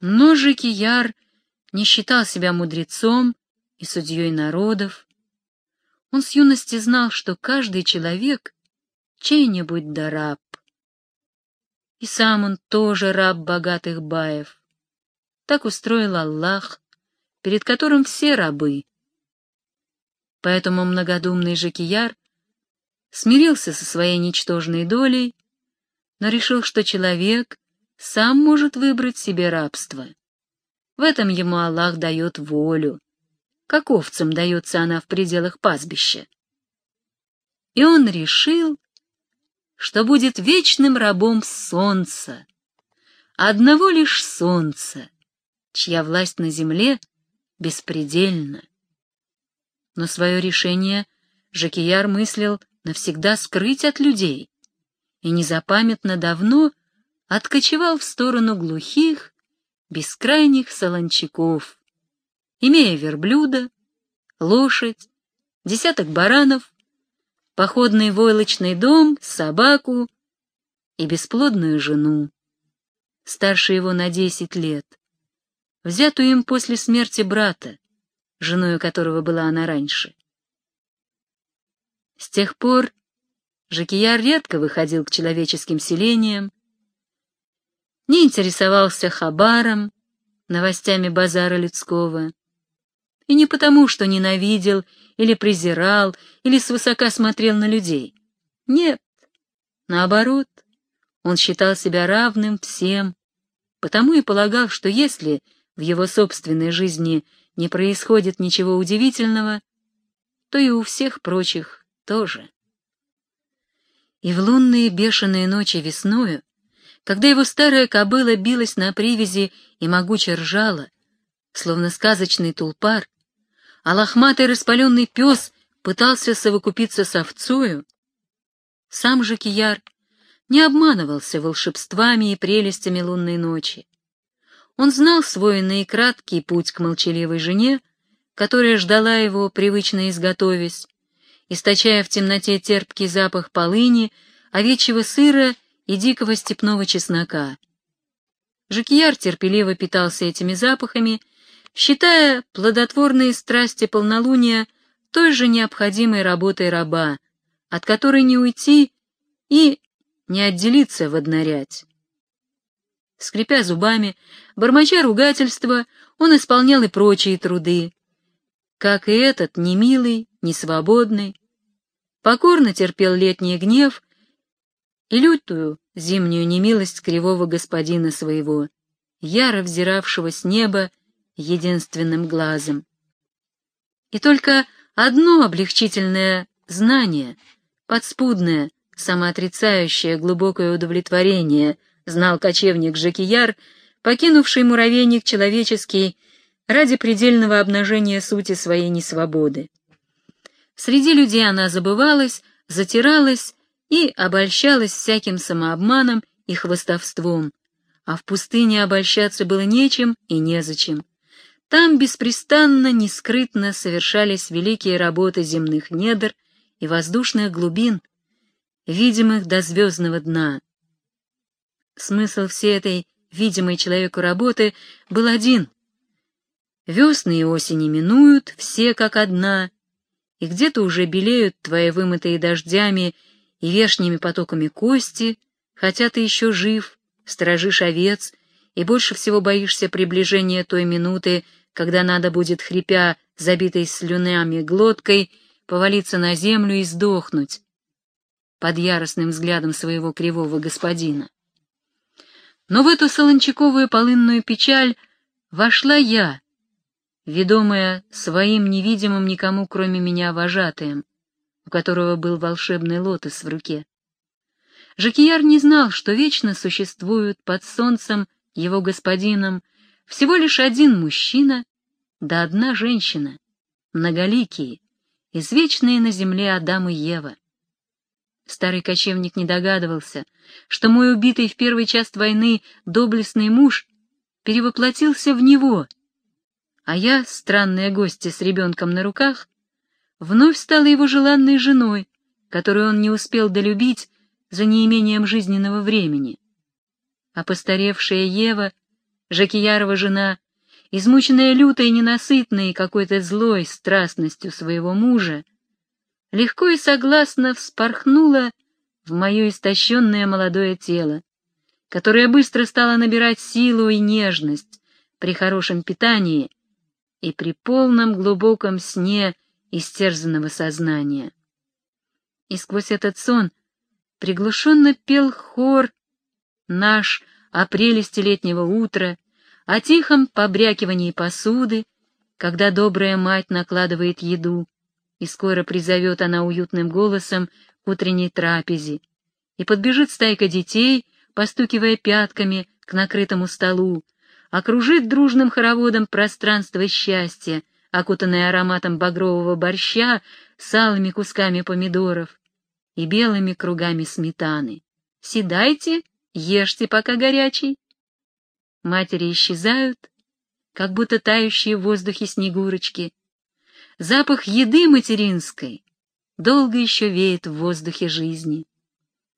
Но Жекияр не считал себя мудрецом и судьей народов. Он с юности знал, что каждый человек — чей-нибудь да раб. И сам он тоже раб богатых баев. Так устроил Аллах, перед которым все рабы. Поэтому многодумный Жекияр смирился со своей ничтожной долей, но решил, что человек сам может выбрать себе рабство. В этом ему Аллах дает волю, как овцам дается она в пределах пастбища. И он решил, что будет вечным рабом солнца, одного лишь солнца, чья власть на земле беспредельна. Но свое решение Жакияр мыслил навсегда скрыть от людей и незапамятно давно откочевал в сторону глухих, бескрайних солончаков, имея верблюда, лошадь, десяток баранов, походный войлочный дом, собаку и бесплодную жену, старше его на десять лет, взятую им после смерти брата, женою которого была она раньше. С тех пор Жакияр редко выходил к человеческим селениям, не интересовался хабаром, новостями базара людского, и не потому, что ненавидел или презирал, или свысока смотрел на людей. Нет, наоборот, он считал себя равным всем, потому и полагал, что если в его собственной жизни не происходит ничего удивительного, то и у всех прочих тоже. И в лунные бешеные ночи весною, когда его старая кобыла билась на привязи и могуче ржала, словно сказочный тулпар, а лохматый распаленный пес пытался совокупиться с овцою, сам же Кияр не обманывался волшебствами и прелестями лунной ночи. Он знал свой наикраткий путь к молчаливой жене, которая ждала его, привычно изготовясь, источая в темноте терпкий запах полыни, овечьего сыра и дикого степного чеснока. Жакияр терпеливо питался этими запахами, считая плодотворные страсти полнолуния той же необходимой работой раба, от которой не уйти и не отделиться воднорять. Скрипя зубами, бормоча ругательства, он исполнял и прочие труды, как и этот немилый, несвободный, покорно терпел летний гнев лютую зимнюю немилость кривого господина своего, яро взиравшего с неба единственным глазом. И только одно облегчительное знание, подспудное, самоотрицающее глубокое удовлетворение, знал кочевник Жакияр, покинувший муравейник человеческий ради предельного обнажения сути своей несвободы. Среди людей она забывалась, затиралась и обольщалась всяким самообманом и хвостовством, а в пустыне обольщаться было нечем и незачем. Там беспрестанно, нескрытно совершались великие работы земных недр и воздушных глубин, видимых до звездного дна. Смысл всей этой видимой человеку работы был один Весны и осени минуют, все как одна, и где-то уже белеют твои вымытые дождями и вешними потоками кости, хотя ты еще жив, сторожишь овец и больше всего боишься приближения той минуты, когда надо будет, хрипя, забитой слюнями глоткой, повалиться на землю и сдохнуть под яростным взглядом своего кривого господина. Но в эту солончаковую полынную печаль вошла я, ведомая своим невидимым никому, кроме меня, вожатым, у которого был волшебный лотос в руке. Жакияр не знал, что вечно существует под солнцем его господином всего лишь один мужчина да одна женщина, многоликие, извечные на земле Адам и Ева. Старый кочевник не догадывался, что мой убитый в первый час войны доблестный муж перевоплотился в него — а я, странная гостья с ребенком на руках, вновь стала его желанной женой, которую он не успел долюбить за неимением жизненного времени. А постаревшая Ева Жакиярова жена, измученная лютой, ненасытной какой-то злой страстностью своего мужа, легко и согласно вспорхнула в мое истощенное молодое тело, которое быстро стало набирать силу и нежность при хорошем питании и при полном глубоком сне истерзанного сознания. И сквозь этот сон приглушенно пел хор наш о прелести летнего утра, о тихом побрякивании посуды, когда добрая мать накладывает еду, и скоро призовет она уютным голосом к утренней трапезе, и подбежит стайка детей, постукивая пятками к накрытому столу, окружит дружным хороводом пространство счастья, окутанное ароматом багрового борща с алыми кусками помидоров и белыми кругами сметаны. Седайте, ешьте, пока горячий. Матери исчезают, как будто тающие в воздухе снегурочки. Запах еды материнской долго еще веет в воздухе жизни.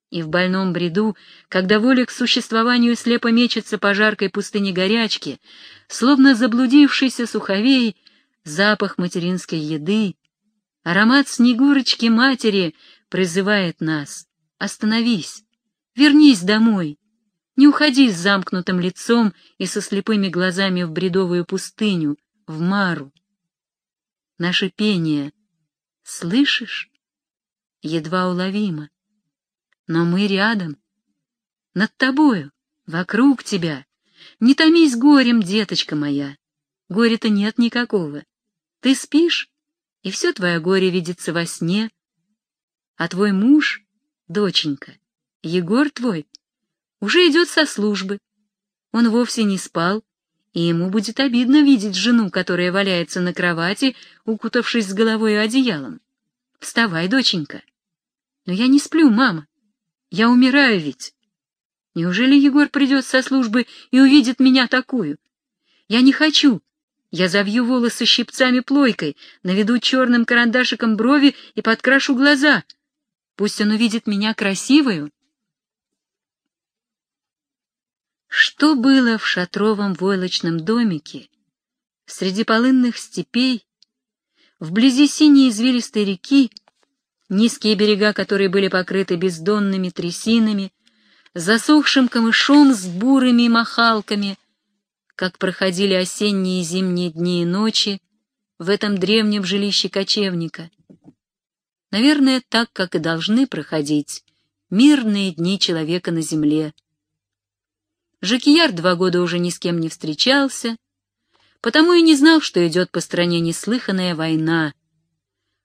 И в больном бреду, когда воля к существованию слепо мечется по жаркой пустыне горячки, словно заблудившийся суховей, запах материнской еды, аромат снегурочки матери призывает нас. Остановись, вернись домой, не уходи с замкнутым лицом и со слепыми глазами в бредовую пустыню, в Мару. Наше пение, слышишь, едва уловимо но мы рядом, над тобою, вокруг тебя. Не томись горем, деточка моя. Горя-то нет никакого. Ты спишь, и все твое горе видится во сне. А твой муж, доченька, Егор твой, уже идет со службы. Он вовсе не спал, и ему будет обидно видеть жену, которая валяется на кровати, укутавшись с головой одеялом. Вставай, доченька. Но я не сплю, мама. Я умираю ведь. Неужели Егор придет со службы и увидит меня такую? Я не хочу. Я завью волосы щипцами-плойкой, наведу черным карандашиком брови и подкрашу глаза. Пусть он увидит меня красивую. Что было в шатровом войлочном домике среди полынных степей, вблизи синей извилистой реки, низкие берега которой были покрыты бездонными трясинами, засохшим камышом с бурыми махалками, как проходили осенние и зимние дни и ночи в этом древнем жилище кочевника. Наверное, так, как и должны проходить мирные дни человека на земле. Жакияр два года уже ни с кем не встречался, потому и не знал, что идет по стране неслыханная война,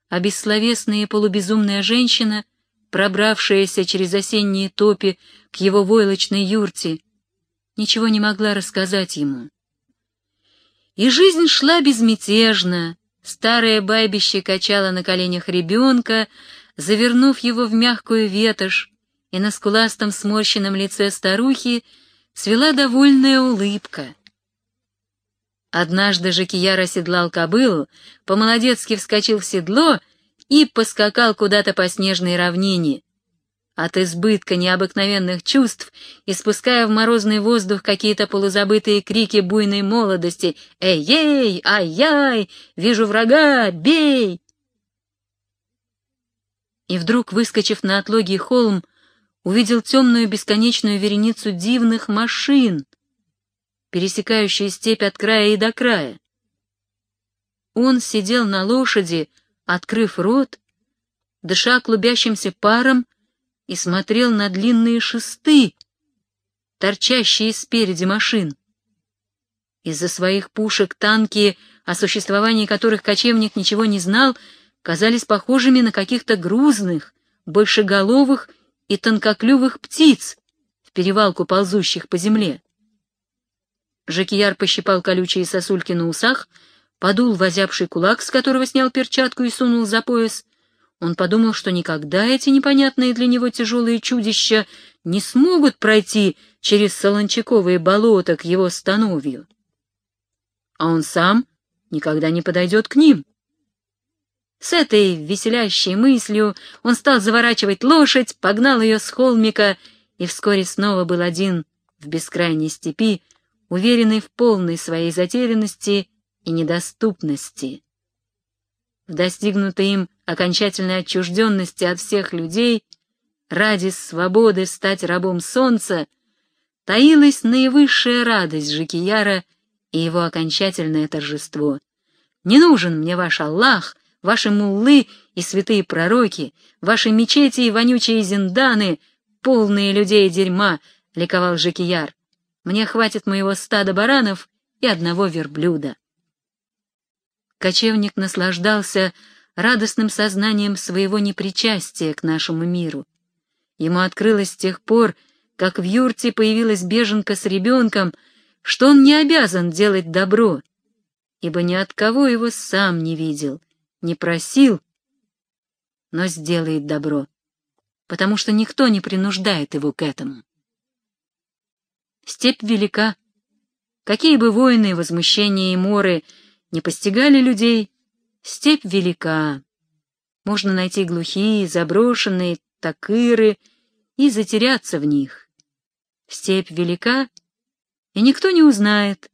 а бессловесная и полубезумная женщина, пробравшаяся через осенние топи к его войлочной юрте, ничего не могла рассказать ему. И жизнь шла безмятежно, старое бабище качало на коленях ребенка, завернув его в мягкую ветошь, и на скуластом сморщенном лице старухи свела довольная улыбка. Однажды Жакияр оседлал кобылу, по-молодецки вскочил в седло и поскакал куда-то по снежной равнине. От избытка необыкновенных чувств, испуская в морозный воздух какие-то полузабытые крики буйной молодости «Эй-ей! Ай-яй! Вижу врага! Бей!» И вдруг, выскочив на отлогий холм, увидел темную бесконечную вереницу дивных машин, пересекающие степь от края и до края. Он сидел на лошади, открыв рот, дыша клубящимся паром, и смотрел на длинные шесты, торчащие спереди машин. Из-за своих пушек танки, о существовании которых кочевник ничего не знал, казались похожими на каких-то грузных, большеголовых и тонкоклювых птиц в перевалку ползущих по земле. Жакияр пощипал колючие сосульки на усах, подул возявший кулак, с которого снял перчатку и сунул за пояс. Он подумал, что никогда эти непонятные для него тяжелые чудища не смогут пройти через солончаковые болота к его становью. А он сам никогда не подойдет к ним. С этой веселящей мыслью он стал заворачивать лошадь, погнал ее с холмика и вскоре снова был один в бескрайней степи, уверенный в полной своей затерянности и недоступности. В достигнутой им окончательной отчужденности от всех людей, ради свободы стать рабом солнца, таилась наивысшая радость Жикияра и его окончательное торжество. «Не нужен мне ваш Аллах, ваши муллы и святые пророки, ваши мечети и вонючие зинданы, полные людей дерьма», — ликовал Жикияр. «Мне хватит моего стада баранов и одного верблюда». Кочевник наслаждался радостным сознанием своего непричастия к нашему миру. Ему открылось с тех пор, как в юрте появилась беженка с ребенком, что он не обязан делать добро, ибо ни от кого его сам не видел, не просил, но сделает добро, потому что никто не принуждает его к этому. Степь велика. Какие бы войны, возмущения и моры не постигали людей, степь велика. Можно найти глухие, заброшенные такыры и затеряться в них. Степь велика, и никто не узнает,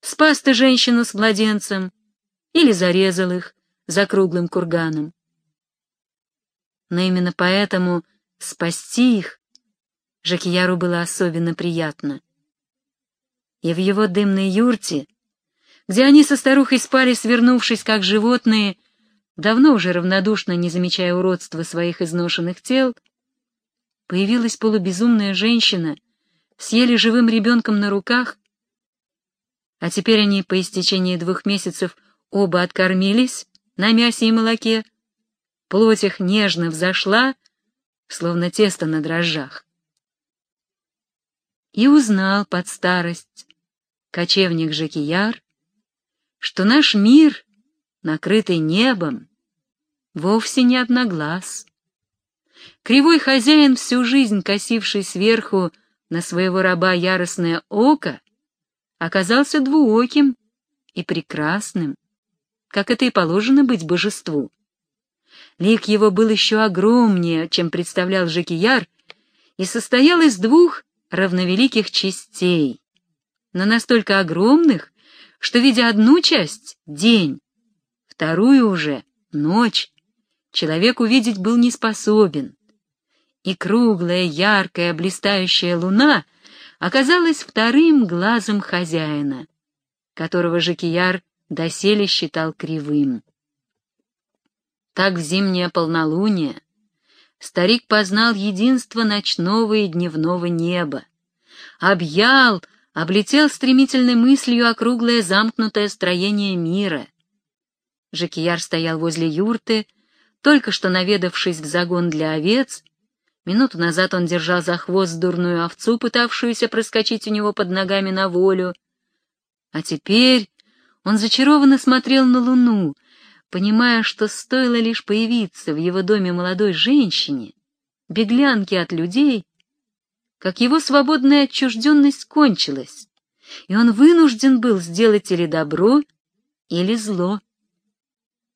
спас ты женщину с младенцем или зарезал их за круглым курганом. Но именно поэтому спасти их Жакияру было особенно приятно. И в его дымной юрте, где они со старухой спали, свернувшись как животные, давно уже равнодушно не замечая уродства своих изношенных тел, появилась полубезумная женщина с еле живым ребенком на руках, а теперь они по истечении двух месяцев оба откормились на мясе и молоке, плоть их нежно взошла, словно тесто на дрожжах. И узнал под старость кочевник Жакияр, что наш мир накрытый небом, вовсе не одноглаз. Кривой хозяин, всю жизнь косивший сверху на своего раба яростное око, оказался двуоким и прекрасным, как это и положено быть божеству. Лик его был еще огромнее, чем представлял Жекияр, и состоял из двух равновеликих частей, но настолько огромных, что, видя одну часть — день, вторую уже — ночь, человек увидеть был не способен. И круглая, яркая, блистающая луна оказалась вторым глазом хозяина, которого Жакияр доселе считал кривым. Так в зимнее полнолуние старик познал единство ночного и дневного неба, объял, облетел стремительной мыслью округлое замкнутое строение мира. Жакияр стоял возле юрты, только что наведавшись в загон для овец, минуту назад он держал за хвост дурную овцу, пытавшуюся проскочить у него под ногами на волю, а теперь он зачарованно смотрел на луну, понимая, что стоило лишь появиться в его доме молодой женщине, беглянке от людей, как его свободная отчужденность кончилась, и он вынужден был сделать или добро, или зло.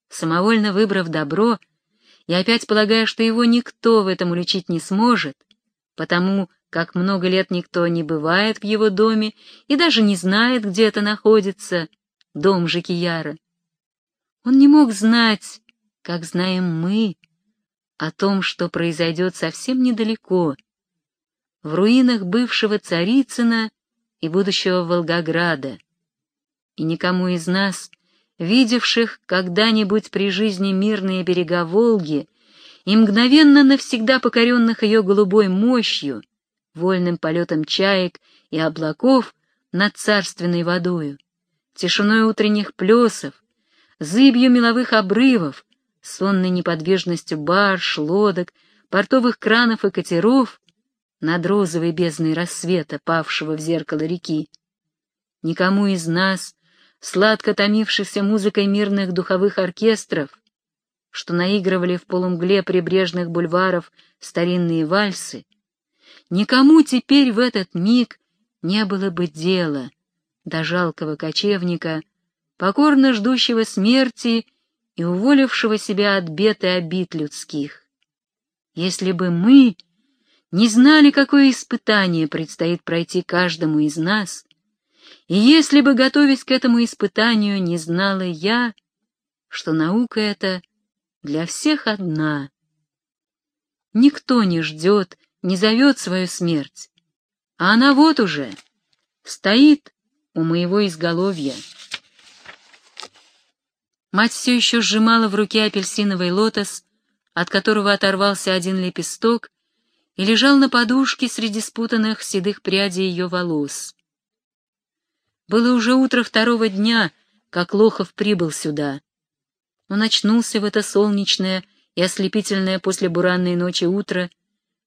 Самовольно выбрав добро, и опять полагая, что его никто в этом уличить не сможет, потому как много лет никто не бывает в его доме и даже не знает, где это находится, дом Жикияра. Он не мог знать, как знаем мы, о том, что произойдет совсем недалеко, в руинах бывшего Царицына и будущего Волгограда. И никому из нас, видевших когда-нибудь при жизни мирные берега Волги и мгновенно навсегда покоренных ее голубой мощью, вольным полетом чаек и облаков над царственной водою, тишиной утренних плесов, зыбью меловых обрывов, сонной неподвижностью барж, лодок, портовых кранов и катеров, над розовой бездной рассвета, павшего в зеркало реки. Никому из нас, сладко томившихся музыкой мирных духовых оркестров, что наигрывали в полумгле прибрежных бульваров старинные вальсы, никому теперь в этот миг не было бы дела до жалкого кочевника, покорно ждущего смерти и уволившего себя от бед и обид людских. Если бы мы не знали, какое испытание предстоит пройти каждому из нас, И если бы, готовясь к этому испытанию, не знала я, что наука эта для всех одна. Никто не ждет, не зовет свою смерть, а она вот уже стоит у моего изголовья. Мать все еще сжимала в руке апельсиновый лотос, от которого оторвался один лепесток, и лежал на подушке среди спутанных седых прядей ее волос. Было уже утро второго дня, как Лохов прибыл сюда. Он очнулся в это солнечное и ослепительное после буранной ночи утро,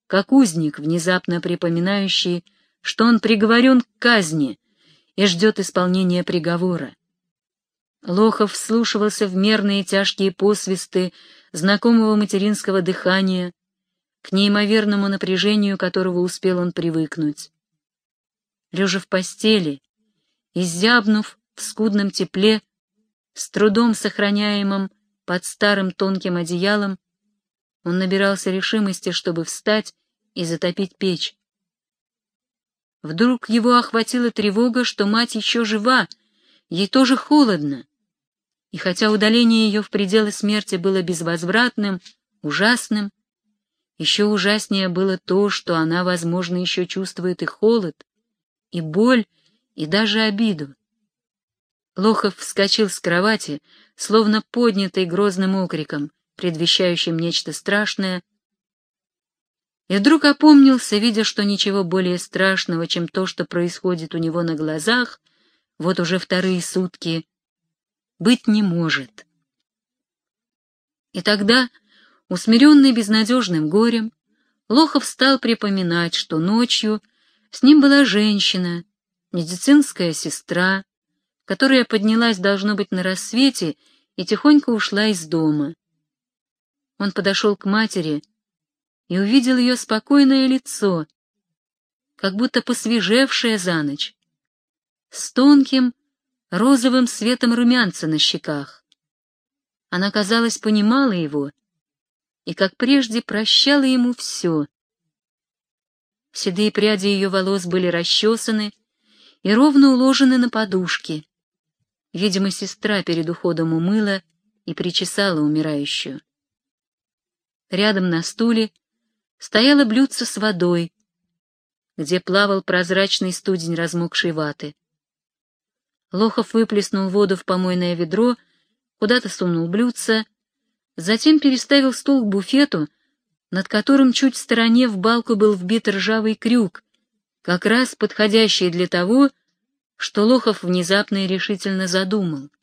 как узник, внезапно припоминающий, что он приговорен к казни и ждет исполнения приговора. Лохов вслушивался в мерные тяжкие посвисты знакомого материнского дыхания, к неимоверному напряжению которого успел он привыкнуть. Лежа в постели, изябнув в скудном тепле, с трудом сохраняемым под старым тонким одеялом, он набирался решимости, чтобы встать и затопить печь. Вдруг его охватила тревога, что мать еще жива, ей тоже холодно. И хотя удаление ее в пределы смерти было безвозвратным, ужасным, еще ужаснее было то, что она, возможно, еще чувствует и холод, и боль, и даже обиду. Лохов вскочил с кровати, словно поднятый грозным окриком, предвещающим нечто страшное, и вдруг опомнился, видя, что ничего более страшного, чем то, что происходит у него на глазах, вот уже вторые сутки, быть не может. И тогда, усмиренный безнадежным горем, Лохов стал припоминать, что ночью с ним была женщина, медицинская сестра, которая поднялась, должно быть, на рассвете и тихонько ушла из дома. Он подошел к матери и увидел ее спокойное лицо, как будто посвежевшее за ночь, с тонким розовым светом румянца на щеках. Она, казалось, понимала его и, как прежде, прощала ему все. Седые пряди ее волос были расчесаны и ровно уложены на подушке. Видимо, сестра перед уходом умыла и причесала умирающую. Рядом на стуле стояло блюдце с водой, где плавал прозрачный студень размокшей ваты. Лохов выплеснул воду в помойное ведро, куда-то сунул блюдце, затем переставил стул к буфету, над которым чуть в стороне в балку был вбит ржавый крюк, как раз подходящий для того, что Лохов внезапно и решительно задумал —